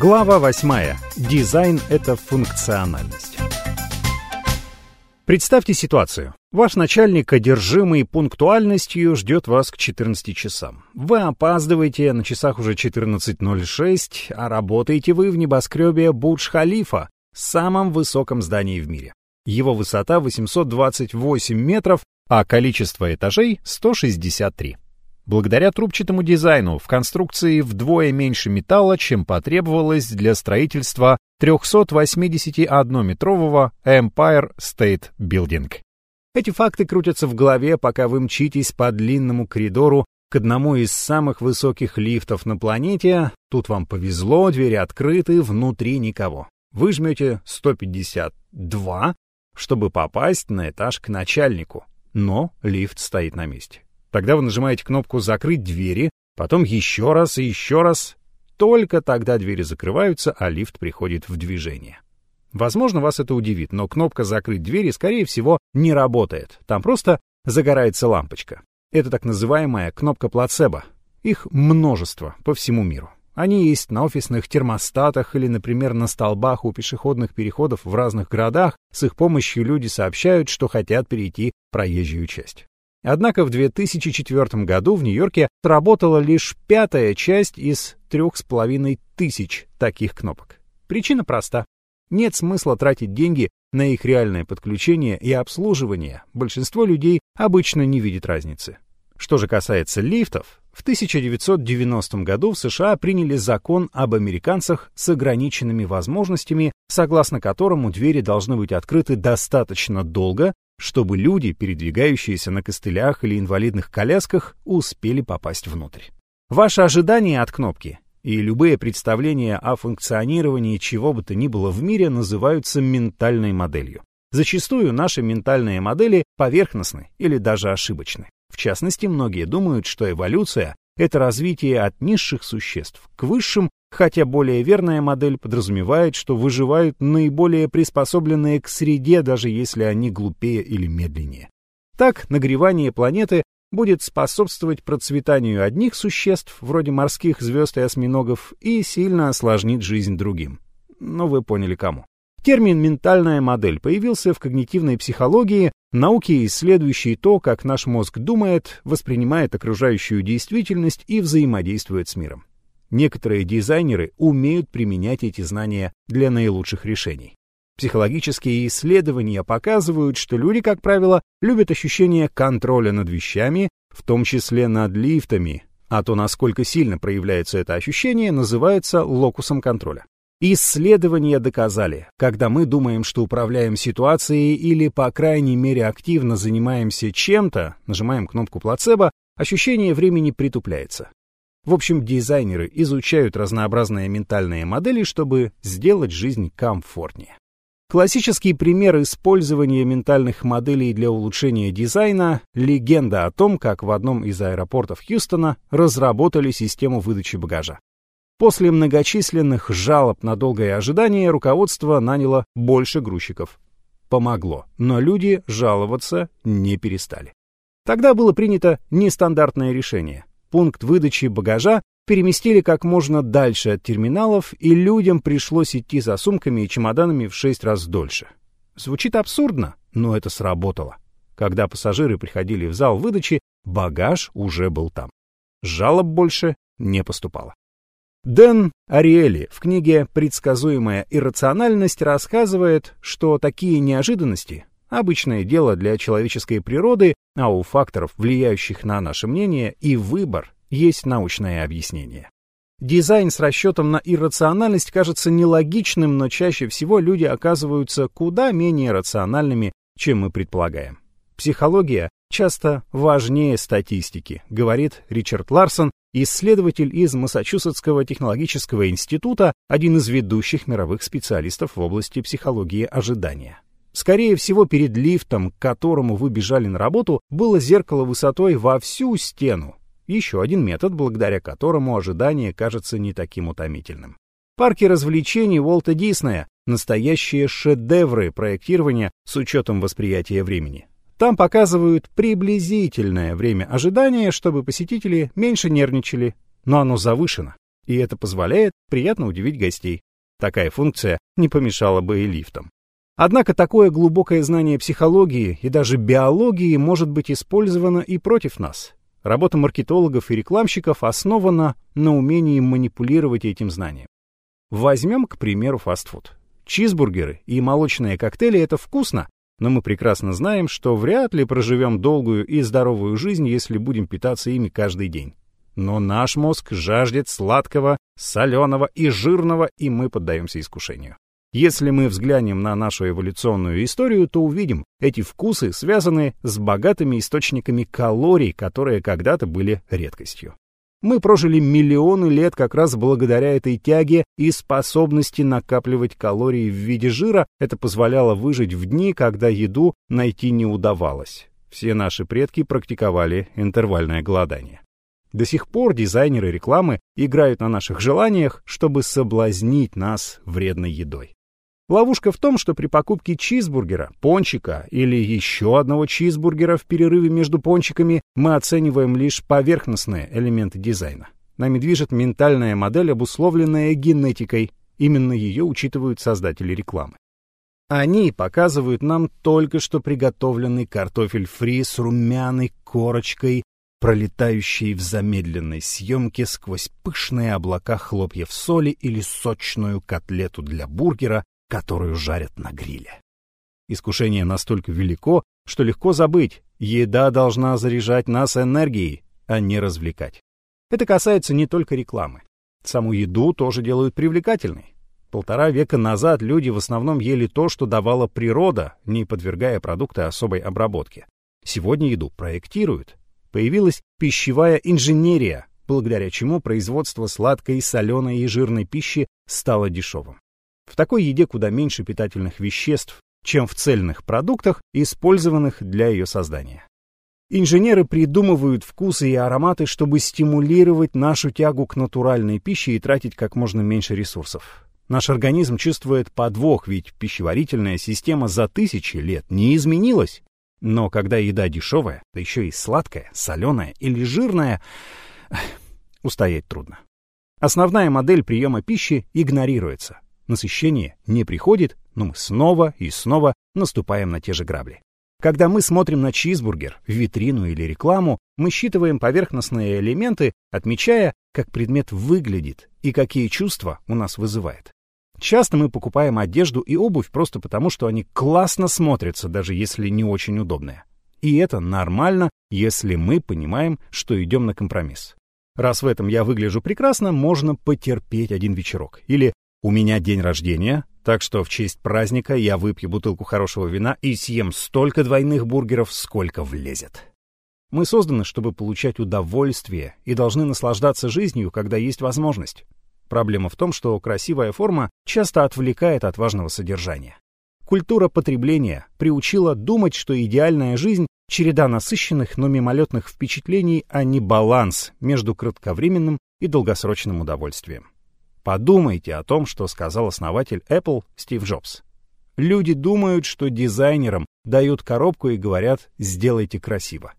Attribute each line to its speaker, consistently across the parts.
Speaker 1: Глава 8. Дизайн — это функциональность. Представьте ситуацию. Ваш начальник, одержимый пунктуальностью, ждет вас к 14 часам. Вы опаздываете, на часах уже 14.06, а работаете вы в небоскребе Бурдж-Халифа, самом высоком здании в мире. Его высота 828 метров, а количество этажей 163. Благодаря трубчатому дизайну в конструкции вдвое меньше металла, чем потребовалось для строительства 381-метрового Empire State Building. Эти факты крутятся в голове, пока вы мчитесь по длинному коридору к одному из самых высоких лифтов на планете. Тут вам повезло, двери открыты, внутри никого. Вы жмете 152, чтобы попасть на этаж к начальнику, но лифт стоит на месте. Тогда вы нажимаете кнопку «Закрыть двери», потом еще раз и еще раз. Только тогда двери закрываются, а лифт приходит в движение. Возможно, вас это удивит, но кнопка «Закрыть двери», скорее всего, не работает. Там просто загорается лампочка. Это так называемая кнопка плацебо. Их множество по всему миру. Они есть на офисных термостатах или, например, на столбах у пешеходных переходов в разных городах. С их помощью люди сообщают, что хотят перейти проезжую часть. Однако в 2004 году в Нью-Йорке сработала лишь пятая часть из трех с половиной тысяч таких кнопок. Причина проста. Нет смысла тратить деньги на их реальное подключение и обслуживание. Большинство людей обычно не видит разницы. Что же касается лифтов, в 1990 году в США приняли закон об американцах с ограниченными возможностями, согласно которому двери должны быть открыты достаточно долго, чтобы люди, передвигающиеся на костылях или инвалидных колясках, успели попасть внутрь. Ваши ожидания от кнопки и любые представления о функционировании чего бы то ни было в мире называются ментальной моделью. Зачастую наши ментальные модели поверхностны или даже ошибочны. В частности, многие думают, что эволюция — это развитие от низших существ к высшим хотя более верная модель подразумевает, что выживают наиболее приспособленные к среде, даже если они глупее или медленнее. Так, нагревание планеты будет способствовать процветанию одних существ, вроде морских звезд и осьминогов, и сильно осложнит жизнь другим. Но вы поняли кому. Термин «ментальная модель» появился в когнитивной психологии, науке, исследующей то, как наш мозг думает, воспринимает окружающую действительность и взаимодействует с миром. Некоторые дизайнеры умеют применять эти знания для наилучших решений. Психологические исследования показывают, что люди, как правило, любят ощущение контроля над вещами, в том числе над лифтами, а то, насколько сильно проявляется это ощущение, называется локусом контроля. Исследования доказали, когда мы думаем, что управляем ситуацией или, по крайней мере, активно занимаемся чем-то, нажимаем кнопку плацебо, ощущение времени притупляется. В общем, дизайнеры изучают разнообразные ментальные модели, чтобы сделать жизнь комфортнее. Классический пример использования ментальных моделей для улучшения дизайна — легенда о том, как в одном из аэропортов Хьюстона разработали систему выдачи багажа. После многочисленных жалоб на долгое ожидание руководство наняло больше грузчиков. Помогло, но люди жаловаться не перестали. Тогда было принято нестандартное решение пункт выдачи багажа переместили как можно дальше от терминалов, и людям пришлось идти за сумками и чемоданами в шесть раз дольше. Звучит абсурдно, но это сработало. Когда пассажиры приходили в зал выдачи, багаж уже был там. Жалоб больше не поступало. Дэн Ариэли в книге «Предсказуемая иррациональность» рассказывает, что такие неожиданности Обычное дело для человеческой природы, а у факторов, влияющих на наше мнение и выбор, есть научное объяснение. Дизайн с расчетом на иррациональность кажется нелогичным, но чаще всего люди оказываются куда менее рациональными, чем мы предполагаем. Психология часто важнее статистики, говорит Ричард Ларсон, исследователь из Массачусетского технологического института, один из ведущих мировых специалистов в области психологии ожидания. Скорее всего, перед лифтом, к которому вы бежали на работу, было зеркало высотой во всю стену. Еще один метод, благодаря которому ожидание кажется не таким утомительным. Парки развлечений Уолта Диснея — настоящие шедевры проектирования с учетом восприятия времени. Там показывают приблизительное время ожидания, чтобы посетители меньше нервничали, но оно завышено. И это позволяет приятно удивить гостей. Такая функция не помешала бы и лифтам. Однако такое глубокое знание психологии и даже биологии может быть использовано и против нас. Работа маркетологов и рекламщиков основана на умении манипулировать этим знанием. Возьмем, к примеру, фастфуд. Чизбургеры и молочные коктейли — это вкусно, но мы прекрасно знаем, что вряд ли проживем долгую и здоровую жизнь, если будем питаться ими каждый день. Но наш мозг жаждет сладкого, соленого и жирного, и мы поддаемся искушению. Если мы взглянем на нашу эволюционную историю, то увидим, эти вкусы связаны с богатыми источниками калорий, которые когда-то были редкостью. Мы прожили миллионы лет как раз благодаря этой тяге и способности накапливать калории в виде жира. Это позволяло выжить в дни, когда еду найти не удавалось. Все наши предки практиковали интервальное голодание. До сих пор дизайнеры рекламы играют на наших желаниях, чтобы соблазнить нас вредной едой. Ловушка в том, что при покупке чизбургера, пончика или еще одного чизбургера в перерыве между пончиками мы оцениваем лишь поверхностные элементы дизайна. Нами движет ментальная модель, обусловленная генетикой. Именно ее учитывают создатели рекламы. Они показывают нам только что приготовленный картофель фри с румяной корочкой, пролетающей в замедленной съемке сквозь пышные облака хлопьев соли или сочную котлету для бургера, которую жарят на гриле. Искушение настолько велико, что легко забыть, еда должна заряжать нас энергией, а не развлекать. Это касается не только рекламы. Саму еду тоже делают привлекательной. Полтора века назад люди в основном ели то, что давала природа, не подвергая продукты особой обработке. Сегодня еду проектируют. Появилась пищевая инженерия, благодаря чему производство сладкой, соленой и жирной пищи стало дешевым. В такой еде куда меньше питательных веществ, чем в цельных продуктах, использованных для ее создания. Инженеры придумывают вкусы и ароматы, чтобы стимулировать нашу тягу к натуральной пище и тратить как можно меньше ресурсов. Наш организм чувствует подвох, ведь пищеварительная система за тысячи лет не изменилась. Но когда еда дешевая, да еще и сладкая, соленая или жирная, устоять трудно. Основная модель приема пищи игнорируется. Насыщение не приходит, но мы снова и снова наступаем на те же грабли. Когда мы смотрим на чизбургер, витрину или рекламу, мы считываем поверхностные элементы, отмечая, как предмет выглядит и какие чувства у нас вызывает. Часто мы покупаем одежду и обувь просто потому, что они классно смотрятся, даже если не очень удобные. И это нормально, если мы понимаем, что идем на компромисс. Раз в этом я выгляжу прекрасно, можно потерпеть один вечерок. Или у меня день рождения, так что в честь праздника я выпью бутылку хорошего вина и съем столько двойных бургеров, сколько влезет. Мы созданы, чтобы получать удовольствие и должны наслаждаться жизнью, когда есть возможность. Проблема в том, что красивая форма часто отвлекает от важного содержания. Культура потребления приучила думать, что идеальная жизнь — череда насыщенных, но мимолетных впечатлений, а не баланс между кратковременным и долгосрочным удовольствием. Подумайте о том, что сказал основатель Apple Стив Джобс. Люди думают, что дизайнерам дают коробку и говорят «сделайте красиво».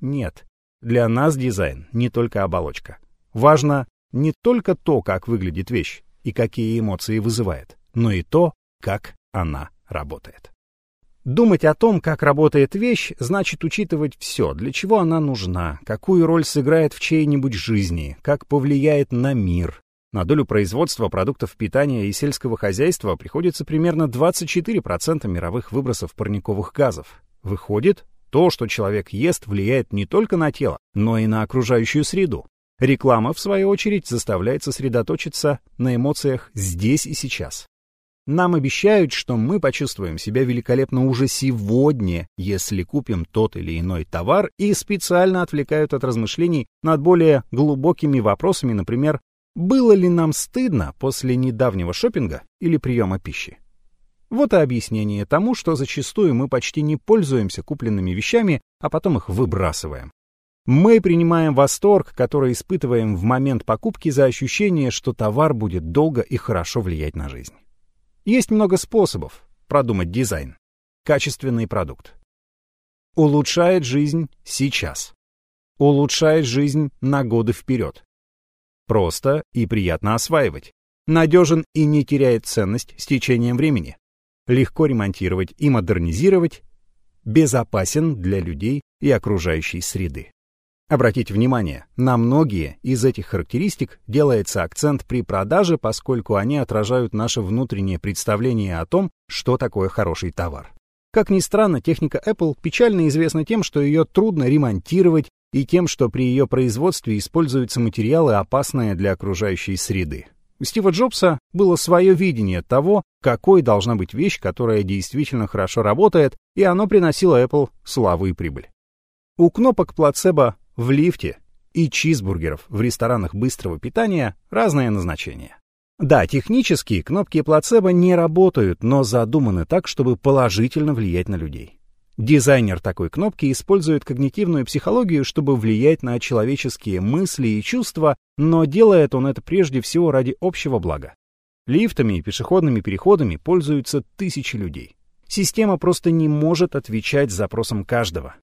Speaker 1: Нет, для нас дизайн не только оболочка. Важно не только то, как выглядит вещь и какие эмоции вызывает, но и то, как она работает. Думать о том, как работает вещь, значит учитывать все, для чего она нужна, какую роль сыграет в чьей-нибудь жизни, как повлияет на мир, на долю производства продуктов питания и сельского хозяйства приходится примерно 24% мировых выбросов парниковых газов. Выходит, то, что человек ест, влияет не только на тело, но и на окружающую среду. Реклама, в свою очередь, заставляет сосредоточиться на эмоциях здесь и сейчас. Нам обещают, что мы почувствуем себя великолепно уже сегодня, если купим тот или иной товар, и специально отвлекают от размышлений над более глубокими вопросами, например, было ли нам стыдно после недавнего шопинга или приема пищи? Вот и объяснение тому, что зачастую мы почти не пользуемся купленными вещами, а потом их выбрасываем. Мы принимаем восторг, который испытываем в момент покупки за ощущение, что товар будет долго и хорошо влиять на жизнь. Есть много способов продумать дизайн. Качественный продукт. Улучшает жизнь сейчас. Улучшает жизнь на годы вперед просто и приятно осваивать, надежен и не теряет ценность с течением времени, легко ремонтировать и модернизировать, безопасен для людей и окружающей среды. Обратите внимание, на многие из этих характеристик делается акцент при продаже, поскольку они отражают наше внутреннее представление о том, что такое хороший товар. Как ни странно, техника Apple печально известна тем, что ее трудно ремонтировать и тем, что при ее производстве используются материалы, опасные для окружающей среды. У Стива Джобса было свое видение того, какой должна быть вещь, которая действительно хорошо работает, и оно приносило Apple славу и прибыль. У кнопок плацебо в лифте и чизбургеров в ресторанах быстрого питания разное назначение. Да, технически кнопки плацебо не работают, но задуманы так, чтобы положительно влиять на людей. Дизайнер такой кнопки использует когнитивную психологию, чтобы влиять на человеческие мысли и чувства, но делает он это прежде всего ради общего блага. Лифтами и пешеходными переходами пользуются тысячи людей. Система просто не может отвечать запросам каждого.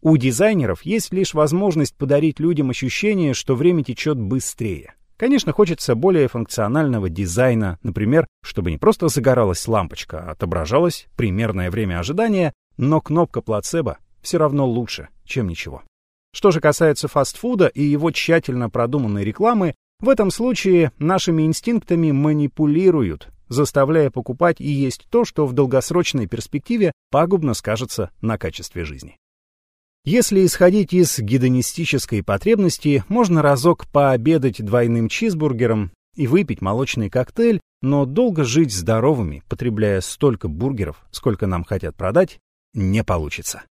Speaker 1: У дизайнеров есть лишь возможность подарить людям ощущение, что время течет быстрее. Конечно, хочется более функционального дизайна, например, чтобы не просто загоралась лампочка, а отображалось примерное время ожидания, но кнопка плацебо все равно лучше, чем ничего. Что же касается фастфуда и его тщательно продуманной рекламы, в этом случае нашими инстинктами манипулируют, заставляя покупать и есть то, что в долгосрочной перспективе пагубно скажется на качестве жизни. Если исходить из гедонистической потребности, можно разок пообедать двойным чизбургером и выпить молочный коктейль, но долго жить здоровыми, потребляя столько бургеров, сколько нам хотят продать, не получится.